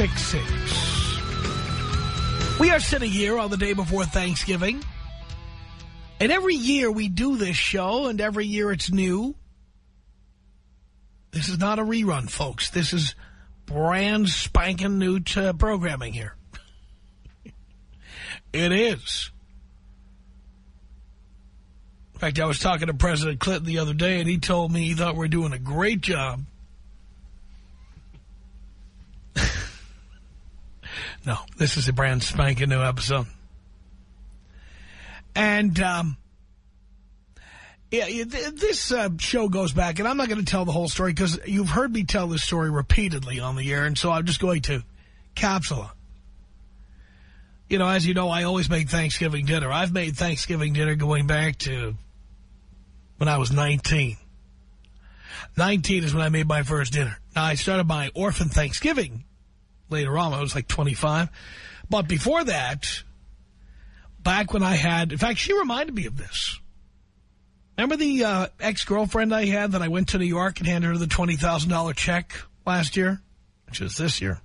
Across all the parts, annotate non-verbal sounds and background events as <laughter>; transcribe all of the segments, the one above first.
1-800-5800-866. We are sitting here on the day before Thanksgiving. And every year we do this show, and every year it's new. This is not a rerun, folks. This is brand spanking new uh, programming here. <laughs> it is. In fact, I was talking to President Clinton the other day, and he told me he thought we are doing a great job. No, this is a brand spanking new episode. And um, yeah, this uh, show goes back, and I'm not going to tell the whole story because you've heard me tell this story repeatedly on the air, and so I'm just going to capsule it. You know, as you know, I always make Thanksgiving dinner. I've made Thanksgiving dinner going back to when I was 19. 19 is when I made my first dinner. Now, I started my orphan Thanksgiving later on. I was like 25. But before that, back when I had... In fact, she reminded me of this. Remember the uh, ex-girlfriend I had that I went to New York and handed her the $20,000 check last year? Which is this year.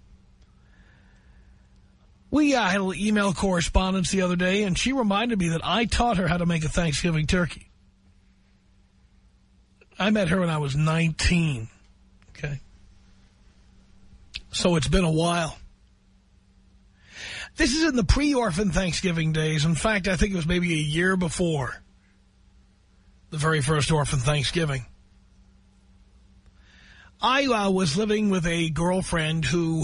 We uh, had a little email correspondence the other day, and she reminded me that I taught her how to make a Thanksgiving turkey. I met her when I was 19. Okay. So it's been a while. This is in the pre-orphan Thanksgiving days. In fact, I think it was maybe a year before the very first orphan Thanksgiving. I uh, was living with a girlfriend who,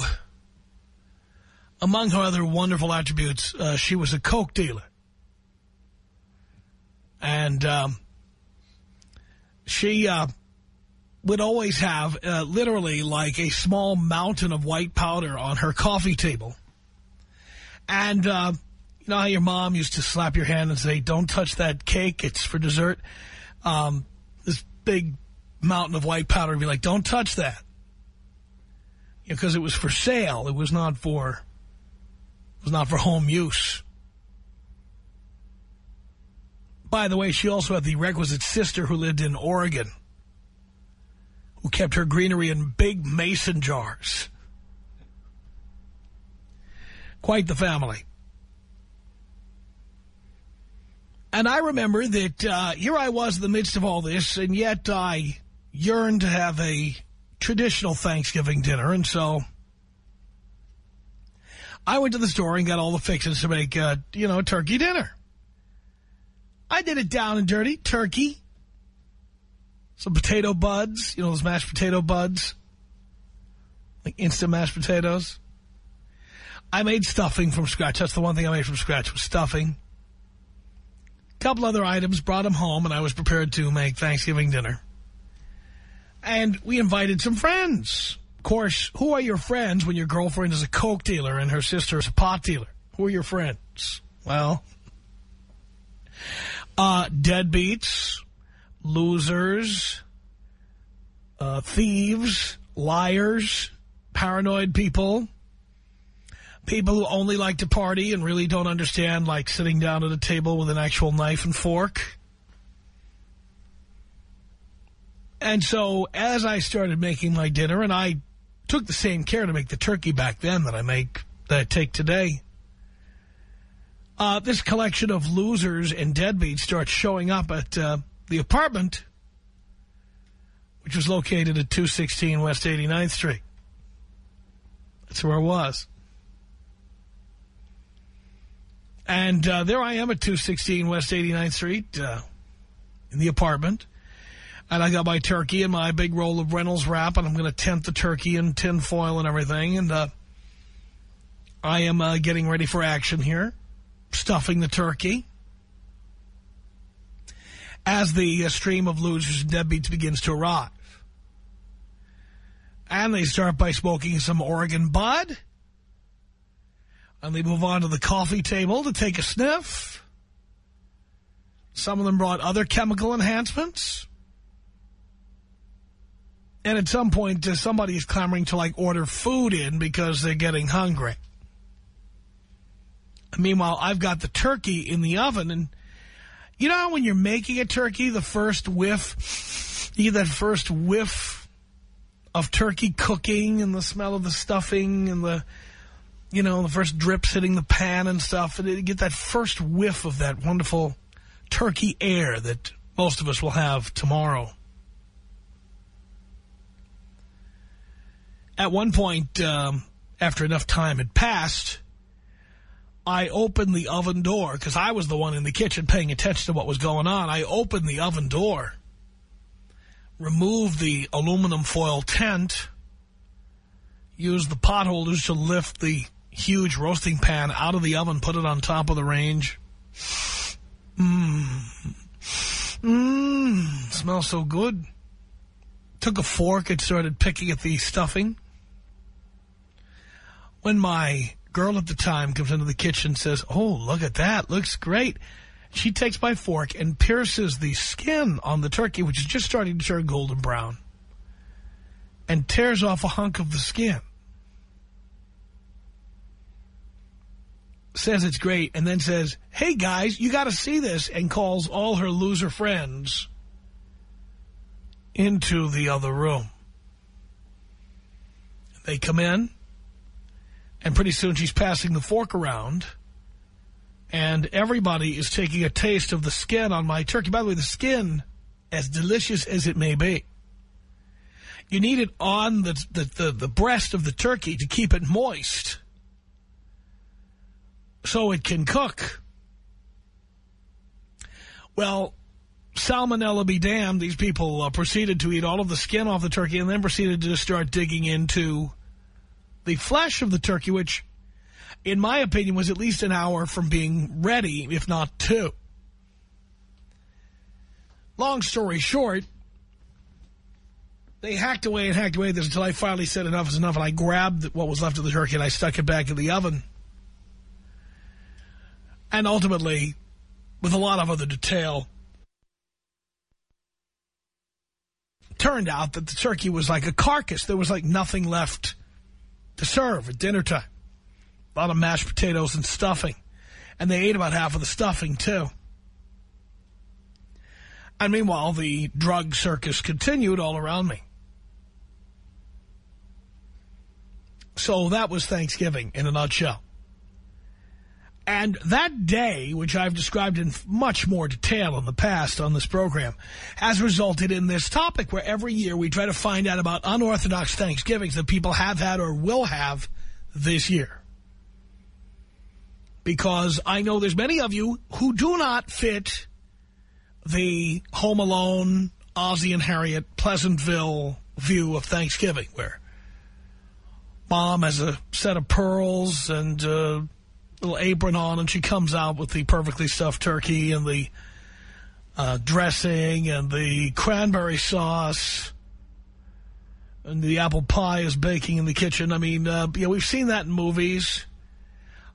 among her other wonderful attributes, uh, she was a coke dealer. And um, she uh, would always have uh, literally like a small mountain of white powder on her coffee table. And uh, you know how your mom used to slap your hand and say, don't touch that cake, it's for dessert? Um, this big mountain of white powder would be like, don't touch that. Because you know, it was for sale. It was not for, it was not for home use. By the way, she also had the requisite sister who lived in Oregon, who kept her greenery in big mason jars. Quite the family. And I remember that uh, here I was in the midst of all this, and yet I yearned to have a traditional Thanksgiving dinner, and so I went to the store and got all the fixings to make, uh, you know, a turkey dinner. I did it down and dirty. Turkey. Some potato buds. You know those mashed potato buds? Like instant mashed potatoes. I made stuffing from scratch. That's the one thing I made from scratch was stuffing. A couple other items, brought them home, and I was prepared to make Thanksgiving dinner. And we invited some friends. Of course, who are your friends when your girlfriend is a coke dealer and her sister is a pot dealer? Who are your friends? Well, uh, deadbeats, losers, uh, thieves, liars, paranoid people, people who only like to party and really don't understand, like, sitting down at a table with an actual knife and fork. And so, as I started making my dinner, and I took the same care to make the turkey back then that I make, that I take today, uh, this collection of losers and deadbeats starts showing up at uh, the apartment, which was located at 216 West 89th Street. That's where I was. And uh, there I am at 216 West 89th Street uh, in the apartment. And I got my turkey and my big roll of Reynolds wrap, and I'm going to tent the turkey in tin foil and everything. And uh, I am uh, getting ready for action here, stuffing the turkey. As the uh, stream of losers and deadbeats begins to arrive. And they start by smoking some Oregon bud. And they move on to the coffee table to take a sniff. Some of them brought other chemical enhancements. And at some point, uh, somebody is clamoring to, like, order food in because they're getting hungry. Meanwhile, I've got the turkey in the oven. And you know when you're making a turkey, the first whiff, you get that first whiff of turkey cooking and the smell of the stuffing and the, you know, the first drips hitting the pan and stuff. And you get that first whiff of that wonderful turkey air that most of us will have tomorrow. At one point, um, after enough time had passed, I opened the oven door because I was the one in the kitchen paying attention to what was going on. I opened the oven door, removed the aluminum foil tent, used the potholders to lift the huge roasting pan out of the oven, put it on top of the range. Mmm. Mmm. Smells so good. Took a fork and started picking at the stuffing. When my girl at the time comes into the kitchen and says, oh, look at that. Looks great. She takes my fork and pierces the skin on the turkey, which is just starting to turn golden brown, and tears off a hunk of the skin. Says it's great, and then says, hey, guys, you got to see this, and calls all her loser friends into the other room. They come in. And pretty soon she's passing the fork around. And everybody is taking a taste of the skin on my turkey. By the way, the skin, as delicious as it may be, you need it on the, the, the, the breast of the turkey to keep it moist so it can cook. Well, salmonella be damned, these people uh, proceeded to eat all of the skin off the turkey and then proceeded to start digging into the flesh of the turkey, which, in my opinion, was at least an hour from being ready, if not two. Long story short, they hacked away and hacked away at this until I finally said enough is enough, and I grabbed what was left of the turkey and I stuck it back in the oven. And ultimately, with a lot of other detail, turned out that the turkey was like a carcass. There was like nothing left to serve at dinner time. A lot of mashed potatoes and stuffing. And they ate about half of the stuffing, too. And meanwhile, the drug circus continued all around me. So that was Thanksgiving in a nutshell. And that day, which I've described in much more detail in the past on this program, has resulted in this topic where every year we try to find out about unorthodox Thanksgivings that people have had or will have this year. Because I know there's many of you who do not fit the Home Alone, Ozzie and Harriet, Pleasantville view of Thanksgiving, where mom has a set of pearls and... Uh, little apron on, and she comes out with the perfectly stuffed turkey and the uh, dressing and the cranberry sauce. And the apple pie is baking in the kitchen. I mean, uh, yeah, we've seen that in movies.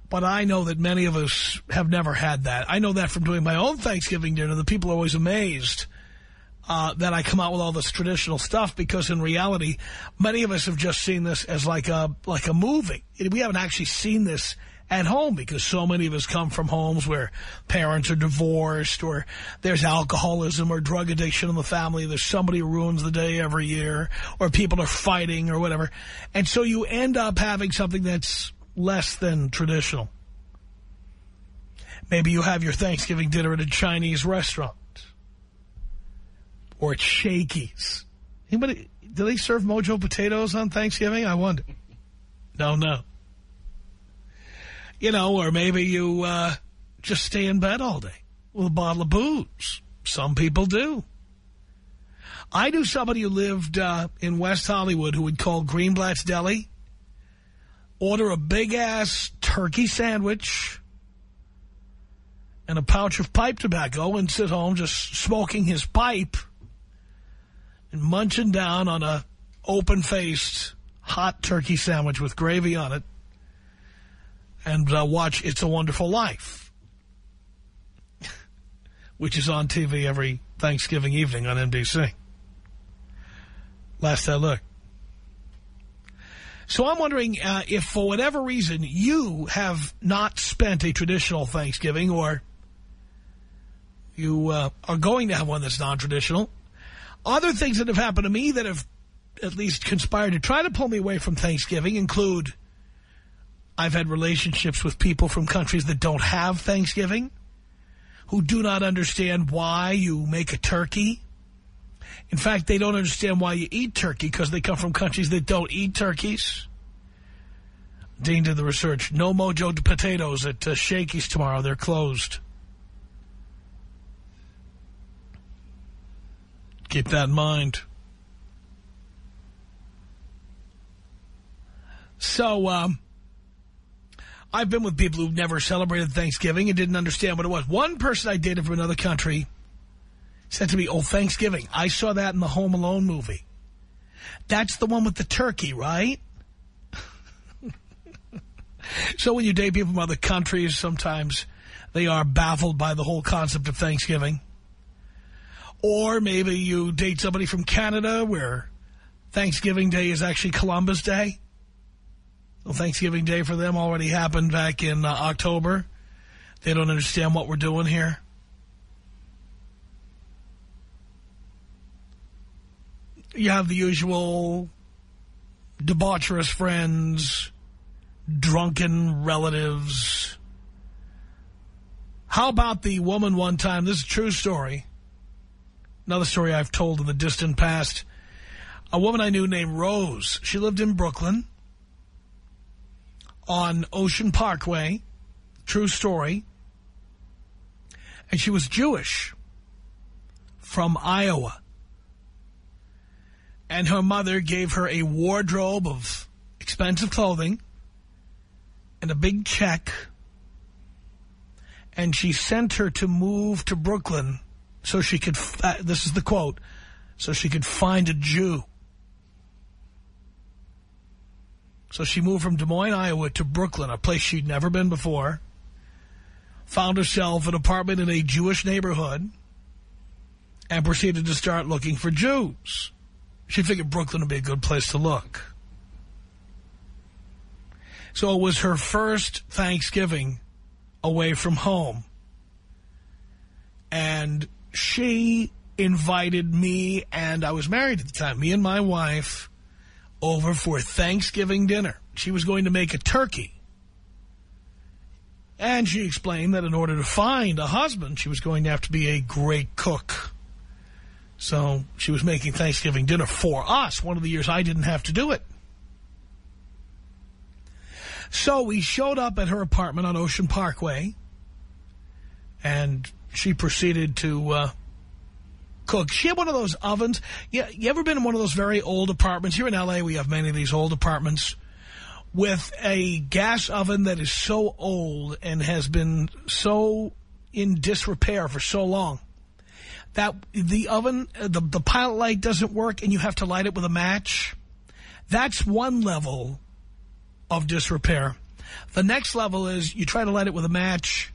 But I know that many of us have never had that. I know that from doing my own Thanksgiving dinner. The people are always amazed uh, that I come out with all this traditional stuff because in reality, many of us have just seen this as like a like a movie. We haven't actually seen this at home because so many of us come from homes where parents are divorced or there's alcoholism or drug addiction in the family. There's somebody who ruins the day every year or people are fighting or whatever. And so you end up having something that's less than traditional. Maybe you have your Thanksgiving dinner at a Chinese restaurant or at Shakey's. Anybody, do they serve mojo potatoes on Thanksgiving? I wonder. No, no you know, or maybe you uh, just stay in bed all day with a bottle of booze. Some people do. I knew somebody who lived uh, in West Hollywood who would call Greenblatt's Deli, order a big-ass turkey sandwich and a pouch of pipe tobacco and sit home just smoking his pipe and munching down on a open-faced hot turkey sandwich with gravy on it and uh, watch It's a Wonderful Life, <laughs> which is on TV every Thanksgiving evening on NBC. Last I looked. So I'm wondering uh, if for whatever reason you have not spent a traditional Thanksgiving or you uh, are going to have one that's non-traditional. Other things that have happened to me that have at least conspired to try to pull me away from Thanksgiving include I've had relationships with people from countries that don't have Thanksgiving, who do not understand why you make a turkey. In fact, they don't understand why you eat turkey because they come from countries that don't eat turkeys. Dean did the research. No mojo potatoes at uh, Shakey's tomorrow. They're closed. Keep that in mind. So, um, I've been with people who never celebrated Thanksgiving and didn't understand what it was. One person I dated from another country said to me, oh, Thanksgiving. I saw that in the Home Alone movie. That's the one with the turkey, right? <laughs> so when you date people from other countries, sometimes they are baffled by the whole concept of Thanksgiving. Or maybe you date somebody from Canada where Thanksgiving Day is actually Columbus Day. Well, Thanksgiving Day for them already happened back in uh, October. They don't understand what we're doing here. You have the usual debaucherous friends, drunken relatives. How about the woman one time, this is a true story, another story I've told in the distant past, a woman I knew named Rose. She lived in Brooklyn on Ocean Parkway. True story. And she was Jewish from Iowa. And her mother gave her a wardrobe of expensive clothing and a big check. And she sent her to move to Brooklyn so she could, uh, this is the quote, so she could find a Jew. So she moved from Des Moines, Iowa to Brooklyn, a place she'd never been before. Found herself an apartment in a Jewish neighborhood and proceeded to start looking for Jews. She figured Brooklyn would be a good place to look. So it was her first Thanksgiving away from home. And she invited me, and I was married at the time, me and my wife, over for Thanksgiving dinner. She was going to make a turkey. And she explained that in order to find a husband, she was going to have to be a great cook. So she was making Thanksgiving dinner for us. One of the years I didn't have to do it. So we showed up at her apartment on Ocean Parkway. And she proceeded to uh, cook. She had one of those ovens. You, you ever been in one of those very old apartments? Here in L.A., we have many of these old apartments with a gas oven that is so old and has been so in disrepair for so long that the oven, uh, the, the pilot light doesn't work and you have to light it with a match. That's one level of disrepair. The next level is you try to light it with a match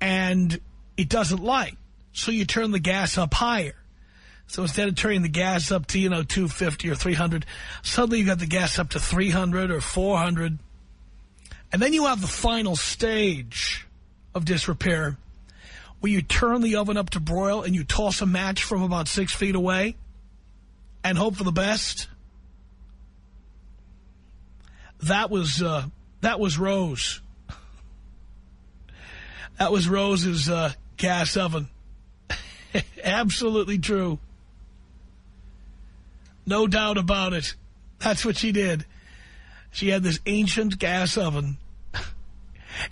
and it doesn't light. So you turn the gas up higher. So instead of turning the gas up to, you know, 250 or 300, suddenly you got the gas up to 300 or 400. And then you have the final stage of disrepair where you turn the oven up to broil and you toss a match from about six feet away and hope for the best. That was, uh, that was Rose. <laughs> That was Rose's uh, gas oven. <laughs> Absolutely true. No doubt about it. That's what she did. She had this ancient gas oven.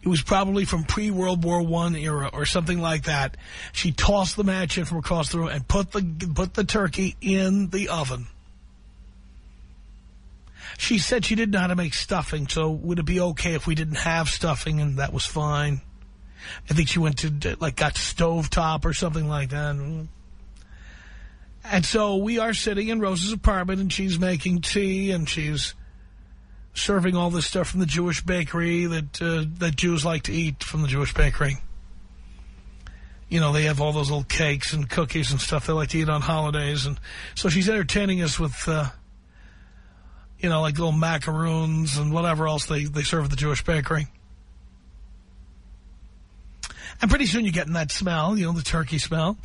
It was probably from pre-World War One era or something like that. She tossed the match in from across the room and put the put the turkey in the oven. She said she didn't know how to make stuffing, so would it be okay if we didn't have stuffing? And that was fine. I think she went to, like, got stovetop or something like that. And so we are sitting in Rose's apartment, and she's making tea, and she's serving all this stuff from the Jewish bakery that uh, that Jews like to eat from the Jewish bakery. You know, they have all those little cakes and cookies and stuff they like to eat on holidays. And so she's entertaining us with, uh, you know, like little macaroons and whatever else they, they serve at the Jewish bakery. And pretty soon you're getting that smell, you know, the turkey smell.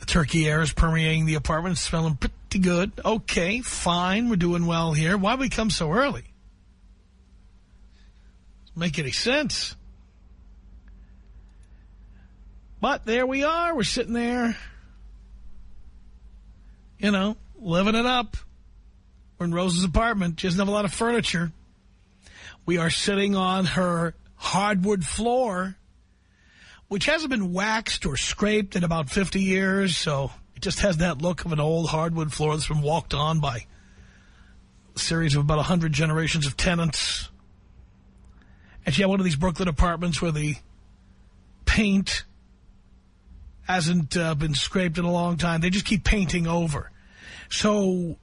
The turkey air is permeating the apartment. Smelling pretty good. Okay, fine. We're doing well here. Why we come so early? Make any sense. But there we are. We're sitting there, you know, living it up. We're in Rose's apartment. She doesn't have a lot of furniture. We are sitting on her hardwood floor, which hasn't been waxed or scraped in about 50 years, so it just has that look of an old hardwood floor that's been walked on by a series of about 100 generations of tenants. And she had one of these Brooklyn apartments where the paint hasn't uh, been scraped in a long time. They just keep painting over. So,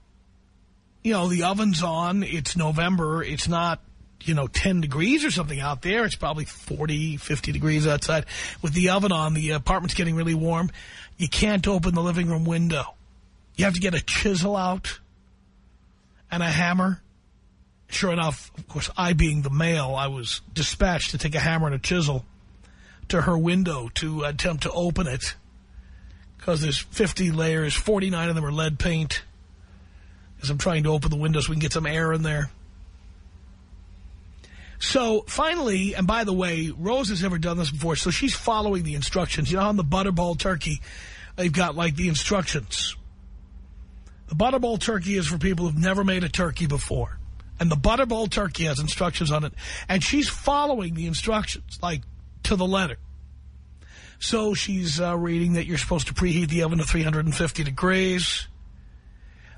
you know, the oven's on. It's November. It's not, you know, 10 degrees or something out there. It's probably 40, 50 degrees outside. With the oven on, the apartment's getting really warm. You can't open the living room window. You have to get a chisel out and a hammer. Sure enough, of course, I being the male, I was dispatched to take a hammer and a chisel to her window to attempt to open it because there's 50 layers, 49 of them are lead paint as I'm trying to open the window so we can get some air in there. So finally, and by the way, Rose has never done this before, so she's following the instructions. You know, on the Butterball turkey, they've got like the instructions. The Butterball turkey is for people who've never made a turkey before. And the Butterball turkey has instructions on it. And she's following the instructions, like to the letter. So she's uh, reading that you're supposed to preheat the oven to 350 degrees.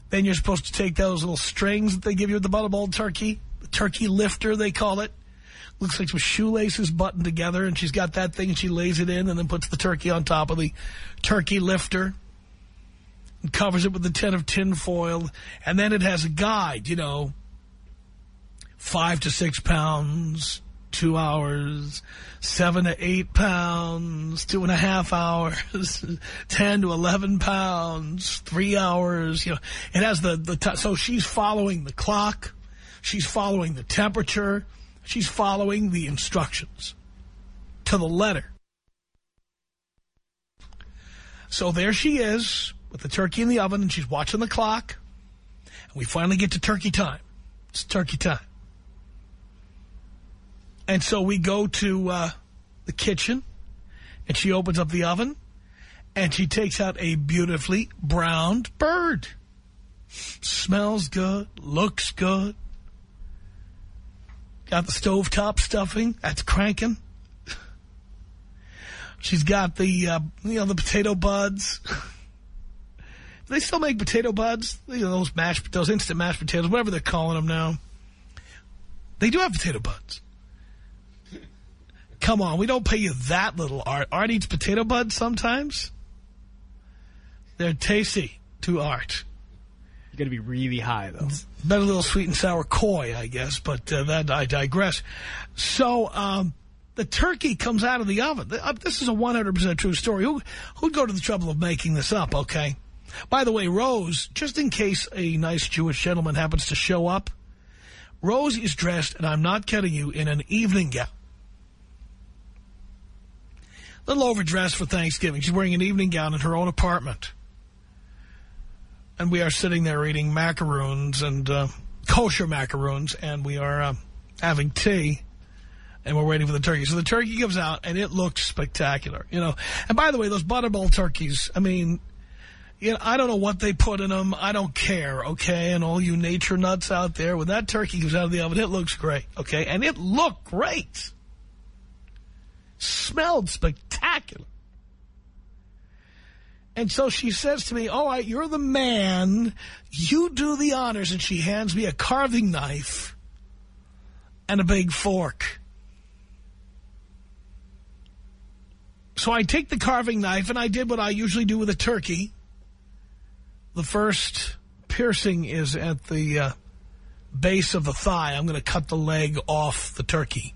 Then you're supposed to take those little strings that they give you at the Butterball turkey, turkey lifter, they call it. Looks like some shoelaces buttoned together, and she's got that thing, and she lays it in and then puts the turkey on top of the turkey lifter and covers it with a tin of tin foil. And then it has a guide, you know, five to six pounds, two hours, seven to eight pounds, two and a half hours, <laughs> 10 to 11 pounds, three hours. You know, it has the, the, so she's following the clock. She's following the temperature. She's following the instructions to the letter. So there she is with the turkey in the oven and she's watching the clock. And we finally get to turkey time. It's turkey time. And so we go to uh, the kitchen, and she opens up the oven, and she takes out a beautifully browned bird. Smells good, looks good. Got the stovetop stuffing. That's cranking. She's got the, uh, you know, the potato buds. They still make potato buds? You know, those mashed, those instant mashed potatoes, whatever they're calling them now. They do have potato buds. Come on, we don't pay you that little, Art. Art eats potato buds sometimes. They're tasty to Art. Going to be really high, though. Better a little sweet and sour coy, I guess, but uh, that I digress. So, um, the turkey comes out of the oven. Uh, this is a 100% true story. Who, who'd go to the trouble of making this up, okay? By the way, Rose, just in case a nice Jewish gentleman happens to show up, Rose is dressed, and I'm not kidding you, in an evening gown. A little overdressed for Thanksgiving. She's wearing an evening gown in her own apartment. And we are sitting there eating macaroons and uh, kosher macaroons, and we are uh, having tea, and we're waiting for the turkey. So the turkey comes out, and it looks spectacular, you know. And by the way, those butterball turkeys, I mean, you know, I don't know what they put in them. I don't care, okay? And all you nature nuts out there, when that turkey comes out of the oven, it looks great, okay? And it looked great. Smelled spectacular. And so she says to me, all right, you're the man. You do the honors. And she hands me a carving knife and a big fork. So I take the carving knife, and I did what I usually do with a turkey. The first piercing is at the uh, base of the thigh. I'm going to cut the leg off the turkey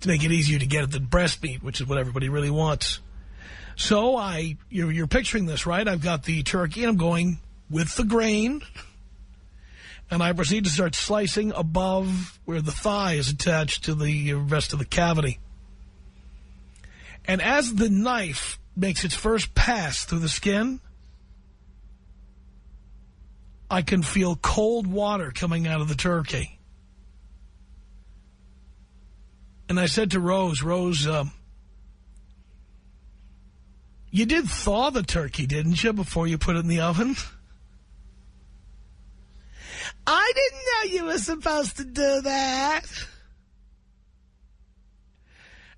to make it easier to get at the breast meat, which is what everybody really wants. So I, you're, you're picturing this, right? I've got the turkey, and I'm going with the grain. And I proceed to start slicing above where the thigh is attached to the rest of the cavity. And as the knife makes its first pass through the skin, I can feel cold water coming out of the turkey. And I said to Rose, Rose, um, you did thaw the turkey, didn't you, before you put it in the oven? I didn't know you were supposed to do that.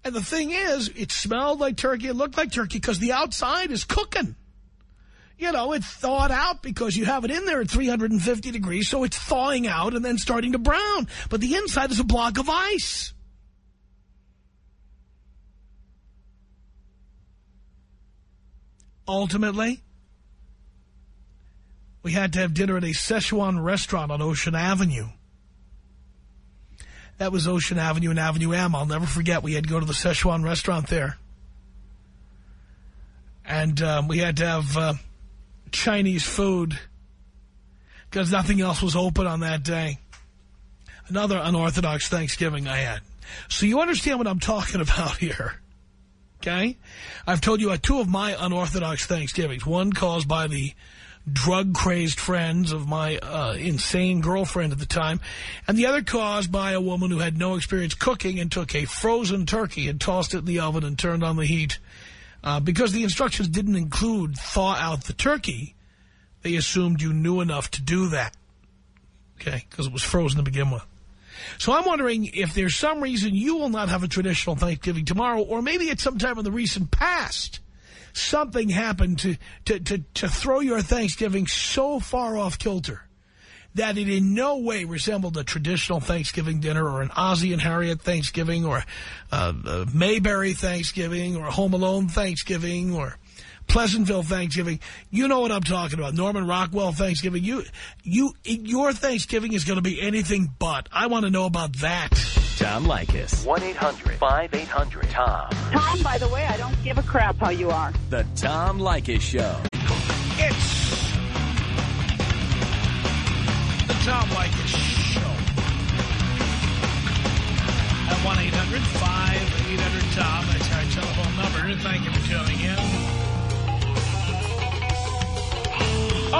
And the thing is, it smelled like turkey, it looked like turkey because the outside is cooking. You know, it's thawed out because you have it in there at 350 degrees, so it's thawing out and then starting to brown. But the inside is a block of ice. Ultimately, we had to have dinner at a Szechuan restaurant on Ocean Avenue. That was Ocean Avenue and Avenue M. I'll never forget. We had to go to the Szechuan restaurant there. And um, we had to have uh, Chinese food because nothing else was open on that day. Another unorthodox Thanksgiving I had. So you understand what I'm talking <laughs> about here. Okay? I've told you about two of my unorthodox Thanksgivings. One caused by the drug-crazed friends of my uh, insane girlfriend at the time, and the other caused by a woman who had no experience cooking and took a frozen turkey and tossed it in the oven and turned on the heat. Uh, because the instructions didn't include thaw out the turkey, they assumed you knew enough to do that. Okay, because it was frozen to begin with. So I'm wondering if there's some reason you will not have a traditional Thanksgiving tomorrow, or maybe at some time in the recent past, something happened to, to, to, to throw your Thanksgiving so far off kilter that it in no way resembled a traditional Thanksgiving dinner or an Ozzie and Harriet Thanksgiving or a, a Mayberry Thanksgiving or a Home Alone Thanksgiving or Pleasantville Thanksgiving. You know what I'm talking about. Norman Rockwell Thanksgiving. You, you, your Thanksgiving is going to be anything but. I want to know about that. Tom Leykis. 1-800-5800-TOM. Tom, by the way, I don't give a crap how you are. The Tom Leykis Show. It's the Tom Leykis Show. At 1-800-5800-TOM. That's our telephone number. Thank you for tuning in.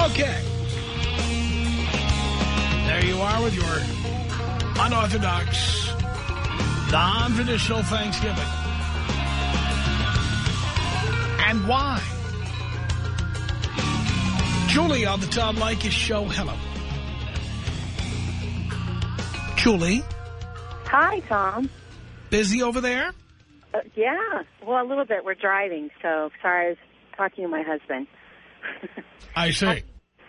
Okay. There you are with your unorthodox, non-traditional Thanksgiving. And why? Julie on the Tom Leykis show. Hello. Julie, Hi, Tom. busy over there? Uh, yeah, well, a little bit. We're driving, so sorry I was talking to my husband. <laughs> I see.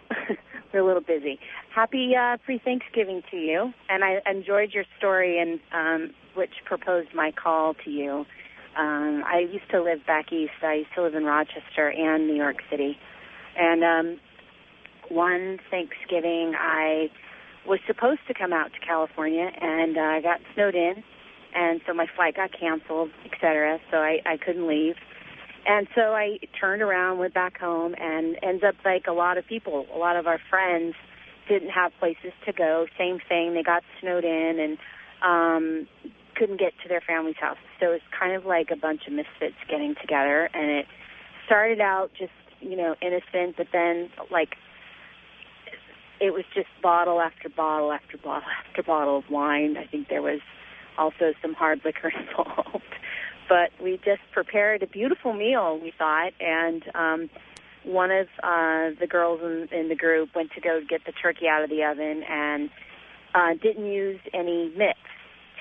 <laughs> We're a little busy. Happy uh, pre-Thanksgiving to you, and I enjoyed your story and um, which proposed my call to you. Um, I used to live back east. I used to live in Rochester and New York City, and um, one Thanksgiving I was supposed to come out to California, and uh, I got snowed in, and so my flight got canceled, et cetera. So I, I couldn't leave. And so I turned around, went back home, and ends up like a lot of people, a lot of our friends didn't have places to go. Same thing, they got snowed in and um, couldn't get to their family's house. So it's kind of like a bunch of misfits getting together, and it started out just you know innocent, but then like it was just bottle after bottle after bottle after bottle of wine. I think there was also some hard liquor <laughs> involved but we just prepared a beautiful meal, we thought, and um, one of uh, the girls in, in the group went to go get the turkey out of the oven and uh, didn't use any mitts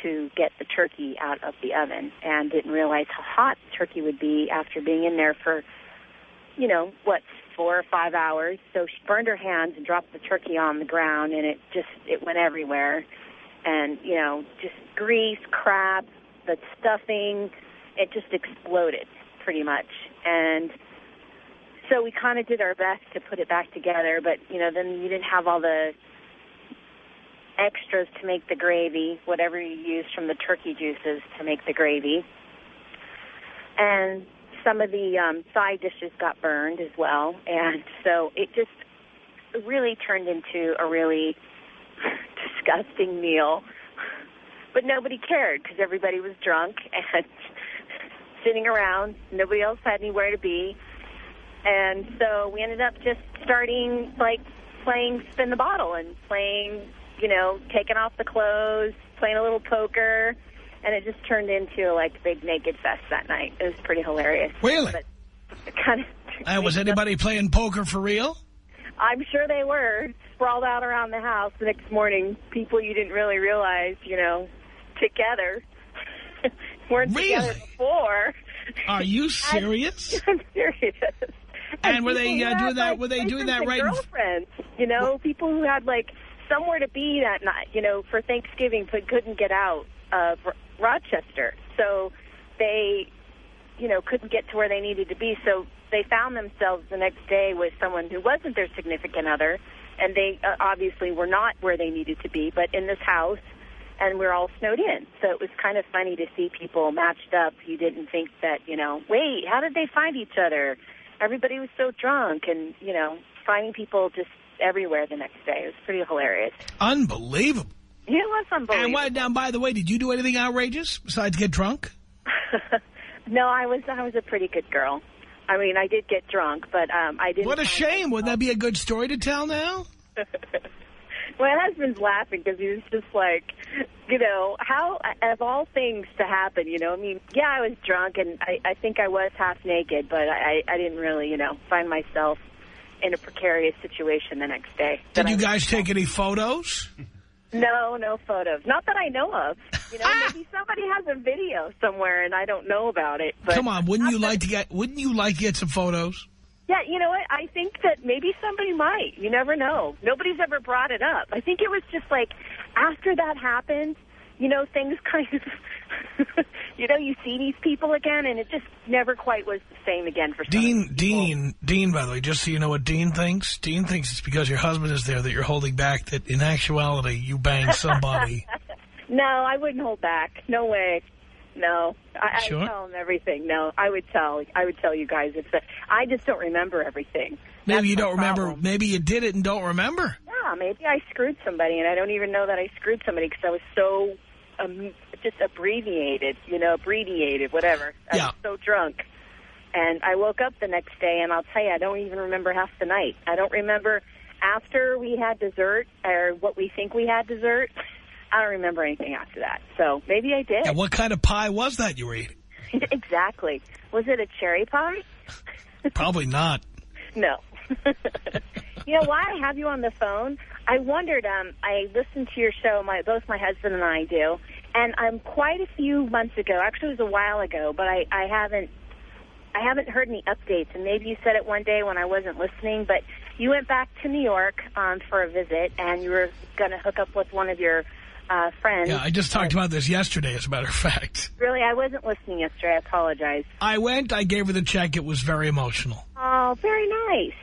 to get the turkey out of the oven and didn't realize how hot the turkey would be after being in there for, you know, what, four or five hours. So she burned her hands and dropped the turkey on the ground, and it just it went everywhere, and you know, just grease, crap, the stuffing, it just exploded pretty much, and so we kind of did our best to put it back together, but you know, then you didn't have all the extras to make the gravy, whatever you used from the turkey juices to make the gravy. And some of the um, side dishes got burned as well. And so it just really turned into a really <laughs> disgusting meal. But nobody cared because everybody was drunk <laughs> and sitting around. Nobody else had anywhere to be. And so we ended up just starting, like, playing spin the bottle and playing, you know, taking off the clothes, playing a little poker. And it just turned into, like, a big naked fest that night. It was pretty hilarious. Really? But kind of... Uh, was anybody playing poker for real? I'm sure they were sprawled out around the house the next morning. People you didn't really realize, you know, together. Weren't Really? together before. Are you <laughs> serious? <laughs> I'm serious. And were they, uh, doing that- like, were they doing that right Girlfriends, you know, people who had like somewhere to be that night, you know, for Thanksgiving, but couldn't get out of Rochester, so they, you know, couldn't get to where they needed to be. So they found themselves the next day with someone who wasn't their significant other, and they uh, obviously were not where they needed to be, but in this house. And we're all snowed in. So it was kind of funny to see people matched up. You didn't think that, you know, wait, how did they find each other? everybody was so drunk and, you know, finding people just everywhere the next day. It was pretty hilarious. Unbelievable. Yeah, it was unbelievable. And what, now, by the way, did you do anything outrageous besides get drunk? <laughs> no, I was I was a pretty good girl. I mean, I did get drunk, but um, I didn't. What a shame. Wouldn't that be a good story to tell now? <laughs> My husband's laughing because he was just like, you know, how, of all things to happen, you know, I mean, yeah, I was drunk and I, I think I was half naked, but I, I didn't really, you know, find myself in a precarious situation the next day. Did you guys take any photos? No, no photos. Not that I know of. You know, ah! maybe somebody has a video somewhere and I don't know about it. But Come on, wouldn't you like to get, wouldn't you like to get some photos? Yeah, you know what? I think that maybe somebody might. You never know. Nobody's ever brought it up. I think it was just like after that happened, you know, things <laughs> kind of, you know, you see these people again, and it just never quite was the same again for some Dean. Dean, Dean, by the way, just so you know what Dean thinks, Dean thinks it's because your husband is there that you're holding back, that in actuality you banged somebody. <laughs> No, I wouldn't hold back. No way. No, I, Sure. I tell them everything. No, I would tell. I would tell you guys. It's. A, I just don't remember everything. Maybe That's you don't remember, maybe you did it and don't remember. Yeah, maybe I screwed somebody, and I don't even know that I screwed somebody because I was so um, just abbreviated, you know, abbreviated, whatever. I Yeah. was so drunk. And I woke up the next day, and I'll tell you, I don't even remember half the night. I don't remember after we had dessert or what we think we had dessert. <laughs> I don't remember anything after that. So maybe I did. And what kind of pie was that you were eating? <laughs> exactly. Was it a cherry pie? <laughs> Probably not. No. <laughs> you know why I have you on the phone? I wondered. Um, I listened to your show. My both my husband and I do, and um, quite a few months ago. Actually, it was a while ago, but I, I haven't. I haven't heard any updates, and maybe you said it one day when I wasn't listening. But you went back to New York um, for a visit, and you were going to hook up with one of your uh, friends. Yeah, I just talked about this yesterday, as a matter of fact. Really, I wasn't listening yesterday. I apologize. I went, I gave her the check. It was very emotional. Oh, very nice.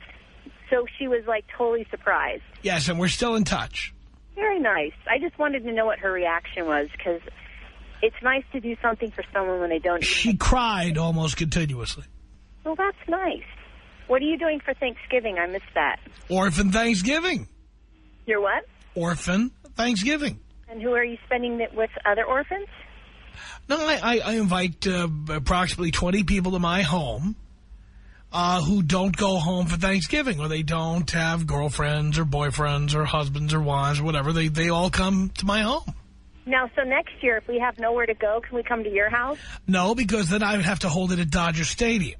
So she was like totally surprised. Yes, and we're still in touch. Very nice. I just wanted to know what her reaction was because it's nice to do something for someone when they don't. She cried almost continuously. Well, that's nice. What are you doing for Thanksgiving? I missed that. Orphan Thanksgiving. You're what? Orphan Thanksgiving. And who are you spending it with? Other orphans? No, I, I, I invite uh, approximately 20 people to my home uh, who don't go home for Thanksgiving, or they don't have girlfriends or boyfriends or husbands or wives or whatever. They, they all come to my home. Now, so next year, if we have nowhere to go, can we come to your house? No, because then I would have to hold it at Dodger Stadium.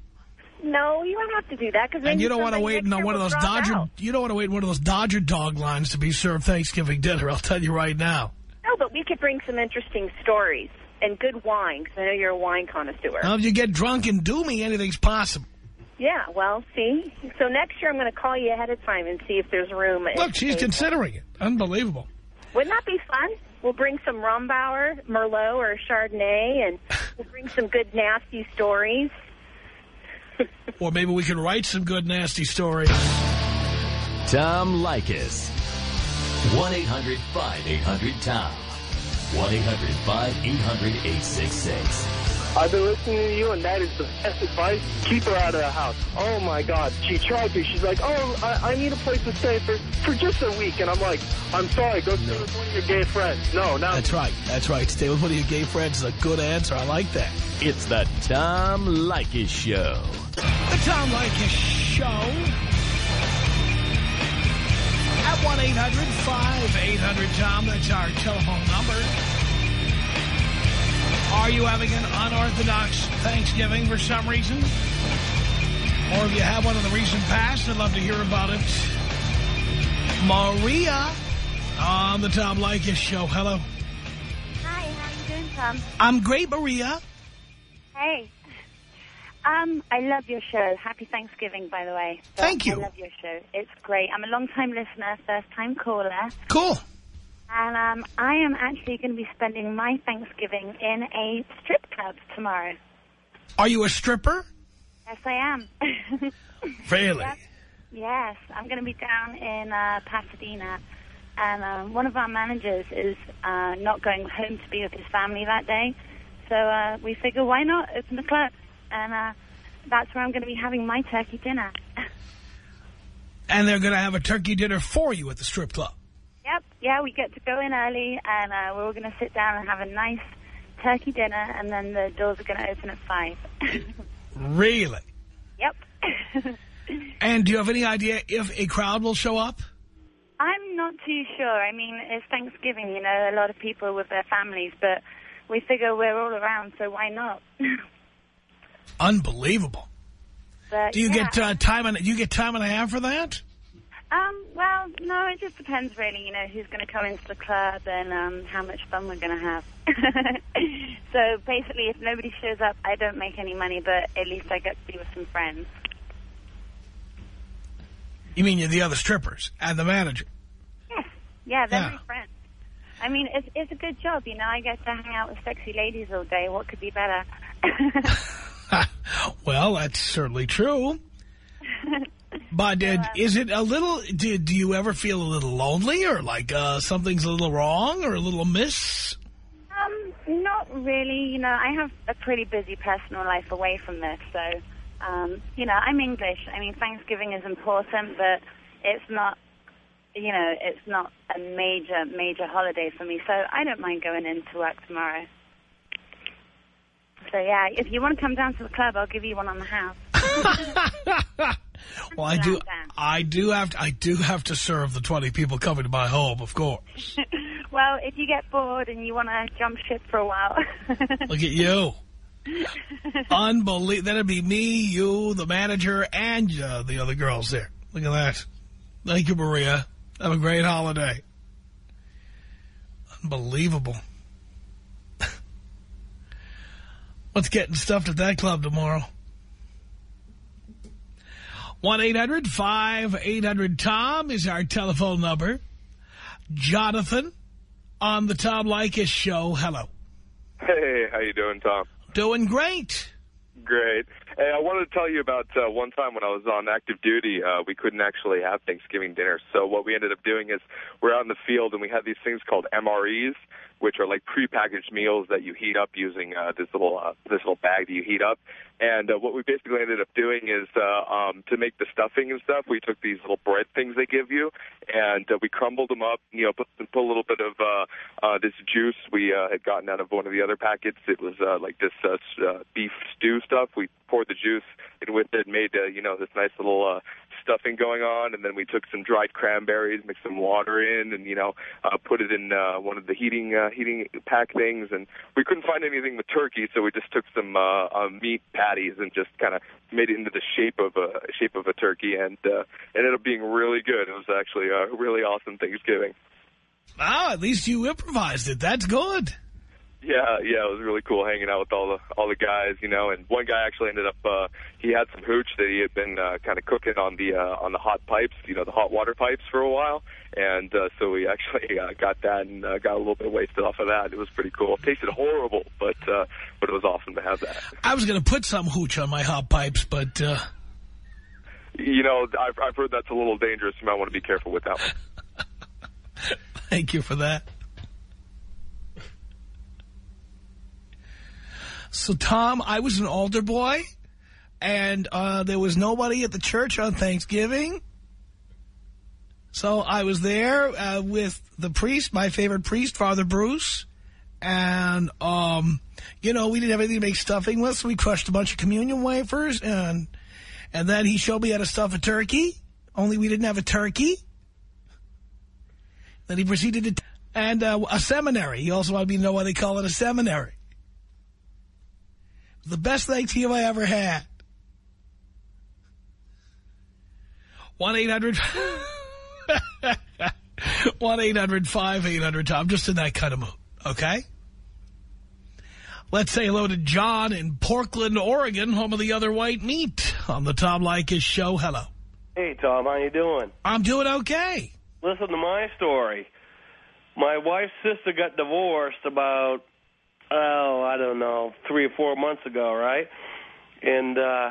No, you don't have to do that because And you don't want to wait in one of those Dodger, Out. you don't want to wait in one of those Dodger dog lines to be served Thanksgiving dinner. I'll tell you right now. No, No, but we could bring some interesting stories and good wine, because I know you're a wine connoisseur. Now, if you get drunk and do me, anything's possible. Yeah, well, see? So next year I'm going to call you ahead of time and see if there's room. at Look, she's considering it. Unbelievable. Wouldn't that be fun? We'll bring some Rombauer, Merlot, or Chardonnay, and we'll bring some good nasty stories. <laughs> Or maybe we can write some good, nasty stories. Tom Leykis. 1-800-5800-TOM. 1-800-5800-866. I've been listening to you, and that is the best advice. Keep her out of the house. Oh, my God. She tried to. She's like, oh, I, I need a place to stay for, for just a week. And I'm like, I'm sorry. Go stay with one of your gay friends. No, now... That's right. That's right. Stay with one of your gay friends is a good answer. I like that. It's the Tom Leykis Show. The Tom Leykis Show. At 1-800-5800-TOM. That's our telephone number. Are you having an unorthodox Thanksgiving for some reason? Or if you have one in the recent past, I'd love to hear about it. Maria on the Tom Leykis Show. Hello. Hi, how are you doing, Tom? I'm great, Maria. Hey. Um, I love your show. Happy Thanksgiving, by the way. So Thank you. I love your show. It's great. I'm a long-time listener, first-time caller. Cool. And um, I am actually going to be spending my Thanksgiving in a strip club tomorrow. Are you a stripper? Yes, I am. <laughs> Really? Yep. yes, I'm going to be down in uh, Pasadena. And um, one of our managers is uh, not going home to be with his family that day. So uh, we figure, why not open the club? And uh, that's where I'm going to be having my turkey dinner. <laughs> And they're going to have a turkey dinner for you at the strip club. Yep, yeah, we get to go in early, and uh, we're all going to sit down and have a nice turkey dinner, and then the doors are going to open at 5. <laughs> Really? yep. <laughs> And do you have any idea if a crowd will show up? I'm not too sure. I mean, it's Thanksgiving, you know, a lot of people with their families, but we figure we're all around, so why not? Unbelievable. but, Do you yeah. get uh, time and do you get time and a half for that? Um, well, no, it just depends really, you know, who's going to come into the club and um, how much fun we're going to have. <laughs> so basically, if nobody shows up, I don't make any money, but at least I get to be with some friends. You mean the other strippers and the manager? Yes. Yeah, they're Yeah. my friends. I mean, it's, it's a good job, you know, I get to hang out with sexy ladies all day. What could be better? <laughs> <laughs> well, that's certainly true. <laughs> But uh, is it a little, do, do you ever feel a little lonely or like uh, something's a little wrong or a little amiss? Um, not really. You know, I have a pretty busy personal life away from this, so um, you know, I'm English. I mean, Thanksgiving is important, but it's not. You know, it's not a major, major holiday for me, so I don't mind going into work tomorrow. So yeah, if you want to come down to the club, I'll give you one on the house. <laughs> Well, I do. I do have to, I do have to serve the 20 people coming to my home, of course. <laughs> well, if you get bored and you want to jump ship for a while, <laughs> Look at you. Unbelievable. That'd be me, you, the manager, and uh, the other girls there. Look at that. Thank you, Maria. Have a great holiday. Unbelievable. What's getting stuffed at that club tomorrow? 1-800-5800-TOM is our telephone number. Jonathan on the Tom Leykis show. Hello. Hey, how you doing, Tom? Doing great. Great. Hey, I wanted to tell you about uh, one time when I was on active duty. Uh, we couldn't actually have Thanksgiving dinner, so what we ended up doing is we're out in the field and we had these things called MREs, which are like prepackaged meals that you heat up using uh, this little uh, this little bag that you heat up. And uh, what we basically ended up doing is uh, um, to make the stuffing and stuff. We took these little bread things they give you, and uh, we crumbled them up. You know, put, put a little bit of uh, uh, this juice we uh, had gotten out of one of the other packets. It was uh, like this uh, uh, beef stew stuff. We poured the juice in with it, made uh, you know this nice little uh, stuffing going on, and then we took some dried cranberries, mixed some water in, and you know uh, put it in uh, one of the heating uh, heating pack things. And we couldn't find anything with turkey, so we just took some uh, uh, meat patties and just kind of made it into the shape of a shape of a turkey, and uh, ended up being really good. It was actually a really awesome Thanksgiving. Oh, at least you improvised it. That's good. Yeah, yeah, it was really cool hanging out with all the all the guys, you know. And one guy actually ended up uh, he had some hooch that he had been uh, kind of cooking on the uh, on the hot pipes, you know, the hot water pipes for a while, and uh, so we actually <laughs> uh, got that and uh, got a little bit wasted off of that. It was pretty cool. It tasted horrible, but uh, but it was awesome to have that. I was going to put some hooch on my hot pipes, but uh, You know, I've I've heard that's a little dangerous. You might want to be careful with that one. <laughs> thank you for that. So, Tom, I was an altar boy, and uh, there was nobody at the church on Thanksgiving. So I was there uh, with the priest, my favorite priest, Father Bruce. And, um, you know, we didn't have anything to make stuffing with, so we crushed a bunch of communion wafers. And, and then he showed me how to stuff a turkey, only we didn't have a turkey. Then he proceeded to... And uh, a seminary. He also wanted me to know why they call it a seminary. The best Thanksgiving I ever had. 1-800... 1-800-5800-TOM. <laughs> Just in that kind of mood, okay? Let's say hello to John in Portland, Oregon, home of the other white meat on the Tom Leykis show. Hello. Hey, Tom, how you doing? I'm doing okay. Listen to my story. My wife's sister got divorced about, oh, I don't know, three or four months ago, right? And uh,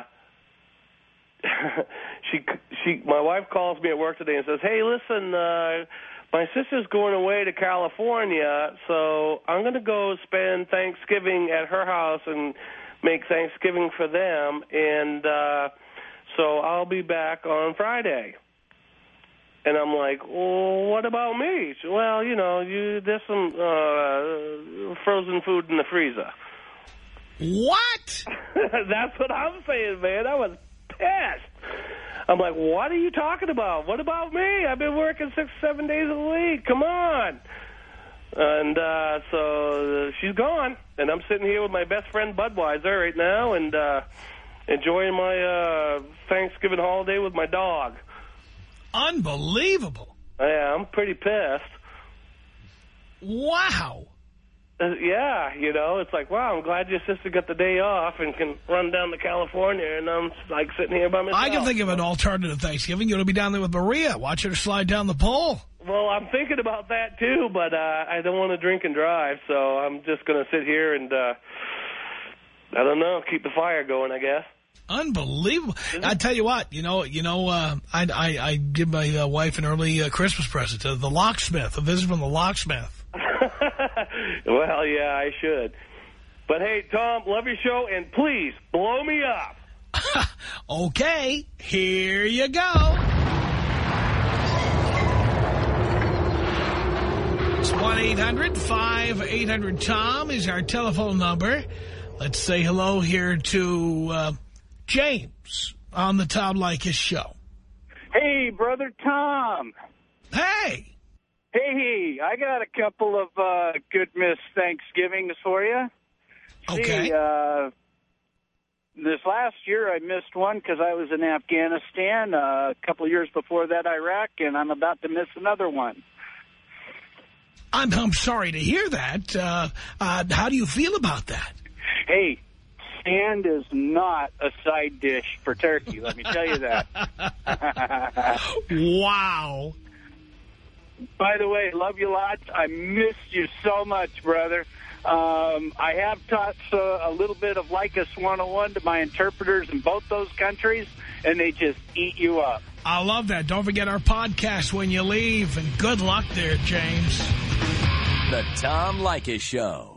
<laughs> she, she, my wife calls me at work today and says, "Hey, listen, uh, my sister's going away to California, so I'm going to go spend Thanksgiving at her house and make Thanksgiving for them, and uh, so I'll be back on Friday." And I'm like, well, what about me? She, well, you know, you there's some uh, frozen food in the freezer. What? <laughs> That's what I'm saying, man. I was pissed. I'm like, what are you talking about? What about me? I've been working six, seven days a week. Come on. And uh, so uh, she's gone, and I'm sitting here with my best friend Budweiser right now, and uh, enjoying my uh, Thanksgiving holiday with my dog. Unbelievable. Yeah, I'm pretty pissed. Wow. Uh, yeah, you know, it's like, wow, I'm glad your sister got the day off and can run down to California, and I'm like sitting here by myself. I can think of an alternative Thanksgiving. You want to be down there with Maria. Watch her slide down the pole. Well, I'm thinking about that too, but uh, I don't want to drink and drive, so I'm just going to sit here and, uh, I don't know, keep the fire going, I guess. Unbelievable. I tell you what, you know, you know, uh, I, I, I give my uh, wife an early uh, Christmas present, uh, the locksmith, a visit from the locksmith. <laughs> well, yeah, I should. But hey, Tom, love your show, and please blow me up. <laughs> okay, here you go. It's 1-800-5800-TOM is our telephone number. Let's say hello here to uh, James on the Tom Leykis show. Hey, Brother Tom. Hey. Hey, I got a couple of uh, good Miss Thanksgivings for you. Okay. See, uh, this last year I missed one because I was in Afghanistan. Uh, a couple of years before that, Iraq, and I'm about to miss another one. I'm, I'm sorry to hear that. Uh, uh, how do you feel about that? Hey, sand is not a side dish for turkey. Let me tell you that. <laughs> wow. By the way, love you lots. I miss you so much, brother. Um, I have taught uh, a little bit of Leykis 101 to my interpreters in both those countries, and they just eat you up. I love that. Don't forget our podcast when you leave, and good luck there, James. The Tom Leykis Show.